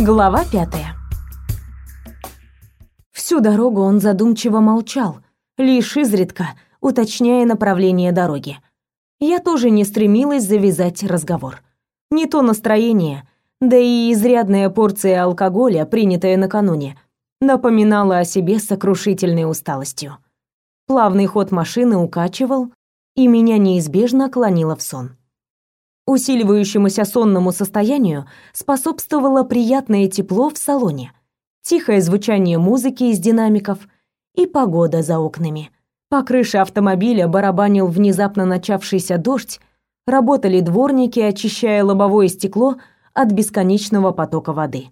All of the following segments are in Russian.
Глава пятая. Всю дорогу он задумчиво молчал, лишь изредка уточняя направление дороги. Я тоже не стремилась завязать разговор. Не то настроение, да и изрядная порция алкоголя, принятая накануне, напоминала о себе сокрушительной усталостью. Плавный ход машины укачивал, и меня неизбежно клонило в сон. Усиливающемуся сонному состоянию способствовало приятное тепло в салоне, тихое звучание музыки из динамиков и погода за окнами. По крыше автомобиля барабанил внезапно начавшийся дождь, работали дворники, очищая лобовое стекло от бесконечного потока воды.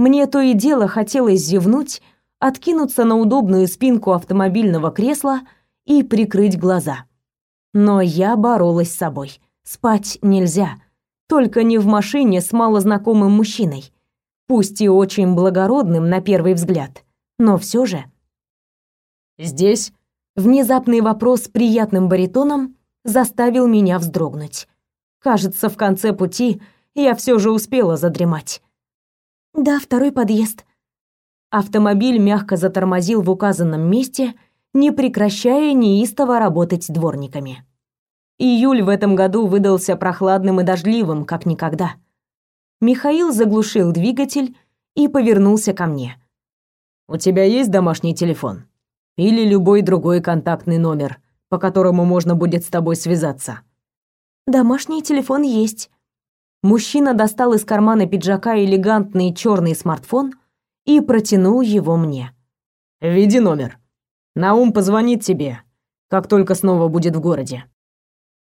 Мне то и дело хотелось зевнуть, откинуться на удобную спинку автомобильного кресла и прикрыть глаза. Но я боролась с собой. Спать нельзя, только не в машине с малознакомым мужчиной, пусть и очень благородным на первый взгляд, но все же. Здесь внезапный вопрос приятным баритоном заставил меня вздрогнуть. Кажется, в конце пути я все же успела задремать. Да, второй подъезд. Автомобиль мягко затормозил в указанном месте, не прекращая неистово работать дворниками. Июль в этом году выдался прохладным и дождливым, как никогда. Михаил заглушил двигатель и повернулся ко мне. «У тебя есть домашний телефон? Или любой другой контактный номер, по которому можно будет с тобой связаться?» «Домашний телефон есть». Мужчина достал из кармана пиджака элегантный черный смартфон и протянул его мне. «Введи номер. Наум позвонит тебе, как только снова будет в городе».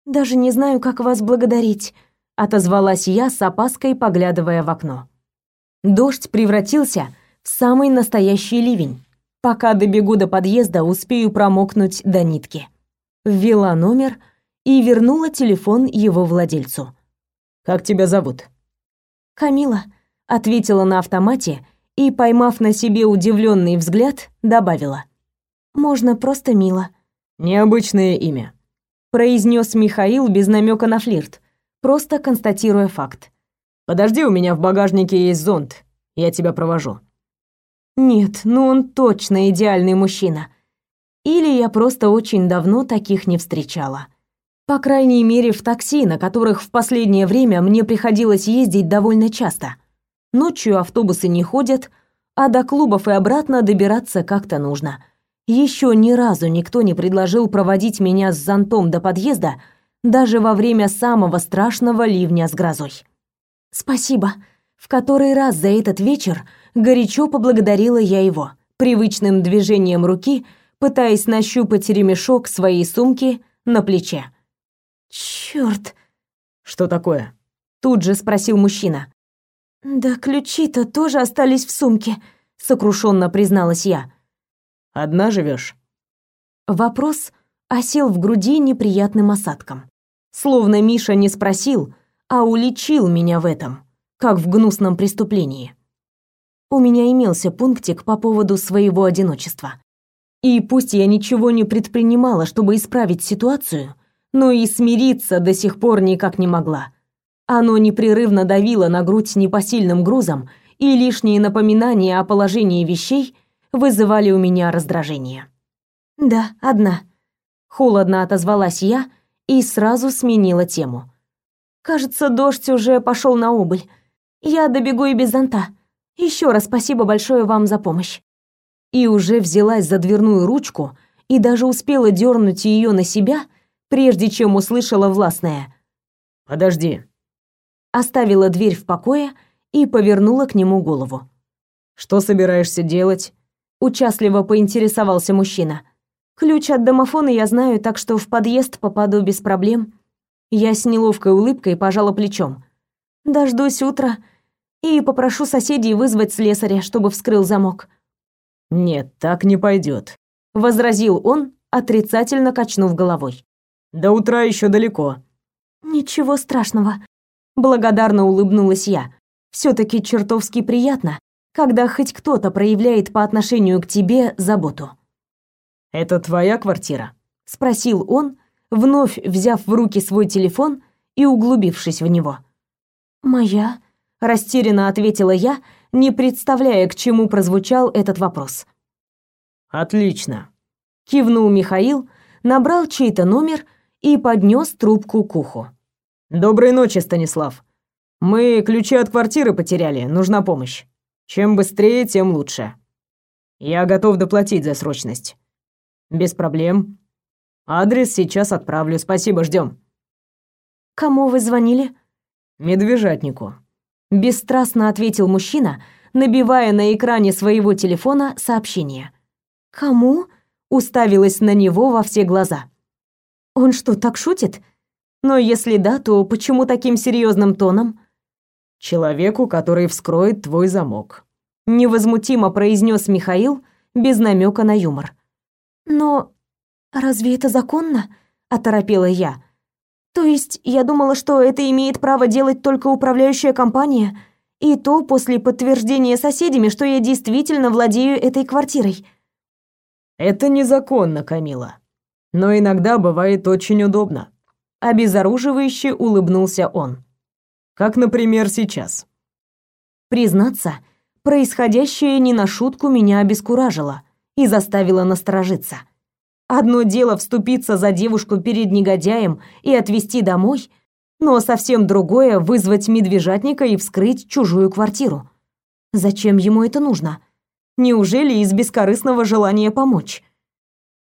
Даже не знаю, как вас благодарить, отозвалась я с опаской, поглядывая в окно. Дождь превратился в самый настоящий ливень. Пока добегу до подъезда, успею промокнуть до нитки. Ввела номер и вернула телефон его владельцу. Как тебя зовут? Камила, ответила на автомате и, поймав на себе удивленный взгляд, добавила: Можно просто Мила. Необычное имя произнес Михаил без намека на флирт, просто констатируя факт. Подожди, у меня в багажнике есть зонт. Я тебя провожу. Нет, ну он точно идеальный мужчина. Или я просто очень давно таких не встречала. По крайней мере, в такси, на которых в последнее время мне приходилось ездить довольно часто. Ночью автобусы не ходят, а до клубов и обратно добираться как-то нужно. Еще ни разу никто не предложил проводить меня с зонтом до подъезда, даже во время самого страшного ливня с грозой. Спасибо. В который раз за этот вечер горячо поблагодарила я его, привычным движением руки, пытаясь нащупать ремешок своей сумки на плече. Черт! Что такое? Тут же спросил мужчина. Да ключи-то тоже остались в сумке, сокрушенно призналась я. Одна живешь? Вопрос осел в груди неприятным осадком. Словно Миша не спросил, а уличил меня в этом, как в гнусном преступлении. У меня имелся пунктик по поводу своего одиночества. И пусть я ничего не предпринимала, чтобы исправить ситуацию, но и смириться до сих пор никак не могла. Оно непрерывно давило на грудь непосильным грузом, и лишние напоминания о положении вещей вызывали у меня раздражение. «Да, одна», — холодно отозвалась я и сразу сменила тему. «Кажется, дождь уже пошел на убыль. Я добегу и без зонта. Еще раз спасибо большое вам за помощь». И уже взялась за дверную ручку и даже успела дернуть ее на себя, прежде чем услышала властное «Подожди». Оставила дверь в покое и повернула к нему голову. «Что собираешься делать?» Участливо поинтересовался мужчина. Ключ от домофона я знаю, так что в подъезд попаду без проблем. Я с неловкой улыбкой пожала плечом. Дождусь утра и попрошу соседей вызвать слесаря, чтобы вскрыл замок. Нет, так не пойдет, возразил он, отрицательно качнув головой. До утра еще далеко. Ничего страшного, благодарно улыбнулась я. все таки чертовски приятно, когда хоть кто-то проявляет по отношению к тебе заботу. «Это твоя квартира?» — спросил он, вновь взяв в руки свой телефон и углубившись в него. «Моя», — растерянно ответила я, не представляя, к чему прозвучал этот вопрос. Отлично, кивнул Михаил, набрал чей-то номер и поднес трубку к уху. Доброй ночи, Станислав. Мы ключи от квартиры потеряли, нужна помощь. Чем быстрее, тем лучше. Я готов доплатить за срочность. Без проблем. Адрес сейчас отправлю. Спасибо, ждем. Кому вы звонили? Медвежатнику. Бесстрастно ответил мужчина, набивая на экране своего телефона сообщение. Кому? Уставилась на него во все глаза. Он что, так шутит? Но если да, то почему таким серьезным тоном? Человеку, который вскроет твой замок. Невозмутимо произнес Михаил без намека на юмор. Но разве это законно? Оторопела я. То есть я думала, что это имеет право делать только управляющая компания, и то после подтверждения соседями, что я действительно владею этой квартирой. Это незаконно, Камила. Но иногда бывает очень удобно. Обезоруживающе улыбнулся он. Как, например, сейчас. Признаться, происходящее не на шутку меня обескуражило и заставило насторожиться. Одно дело вступиться за девушку перед негодяем и отвезти домой, но совсем другое вызвать медвежатника и вскрыть чужую квартиру. Зачем ему это нужно? Неужели из бескорыстного желания помочь?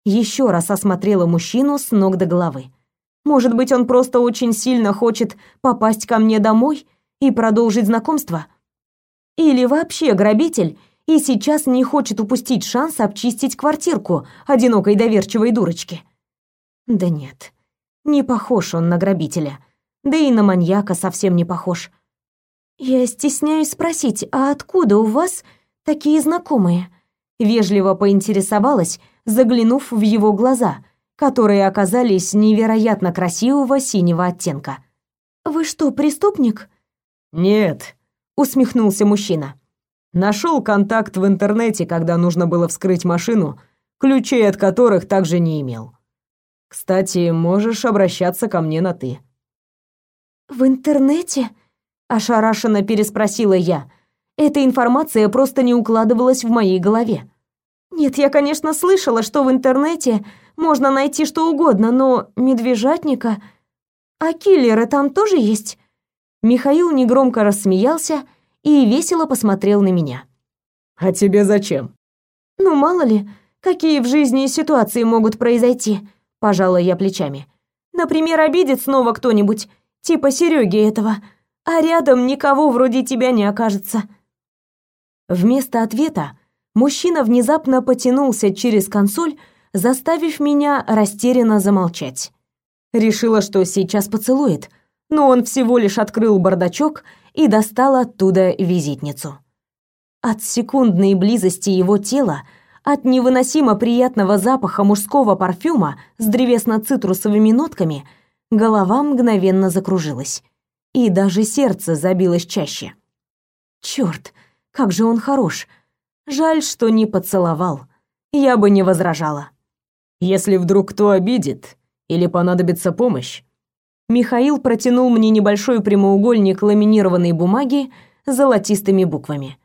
Еще раз осмотрела мужчину с ног до головы. Может быть, он просто очень сильно хочет попасть ко мне домой и продолжить знакомство? Или вообще грабитель и сейчас не хочет упустить шанс обчистить квартирку одинокой доверчивой дурочки. Да нет, не похож он на грабителя, да и на маньяка совсем не похож. Я стесняюсь спросить, а откуда у вас такие знакомые? Вежливо поинтересовалась, заглянув в его глаза, которые оказались невероятно красивого синего оттенка. Вы что, преступник? Нет, усмехнулся мужчина. Нашел контакт в интернете, когда нужно было вскрыть машину, ключей от которых также не имел. Кстати, можешь обращаться ко мне на ты. В интернете? ошарашенно переспросила я. Эта информация просто не укладывалась в моей голове. Нет, я, конечно, слышала, что в интернете можно найти что угодно, но медвежатника... А киллеры там тоже есть? Михаил негромко рассмеялся и весело посмотрел на меня. «А тебе зачем?» «Ну, мало ли, какие в жизни ситуации могут произойти», – пожала я плечами. «Например, обидит снова кто-нибудь, типа Сереги этого, а рядом никого вроде тебя не окажется». Вместо ответа мужчина внезапно потянулся через консоль, заставив меня растерянно замолчать. Решила, что сейчас поцелует, но он всего лишь открыл бардачок и достал оттуда визитницу. От секундной близости его тела, от невыносимо приятного запаха мужского парфюма с древесно-цитрусовыми нотками, голова мгновенно закружилась, и даже сердце забилось чаще. Черт, как же он хорош! Жаль, что не поцеловал. Я бы не возражала. Если вдруг кто обидит или понадобится помощь, Михаил протянул мне небольшой прямоугольник ламинированной бумаги с золотистыми буквами.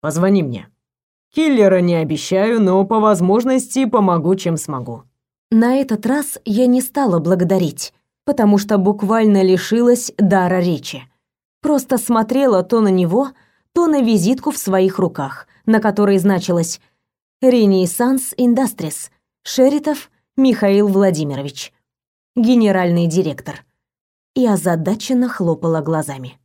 «Позвони мне. Киллера не обещаю, но по возможности помогу, чем смогу». На этот раз я не стала благодарить, потому что буквально лишилась дара речи. Просто смотрела то на него, то на визитку в своих руках, на которой значилось «Ренессанс Индастрис», Шеритов Михаил Владимирович, генеральный директор и озадаченно хлопала глазами.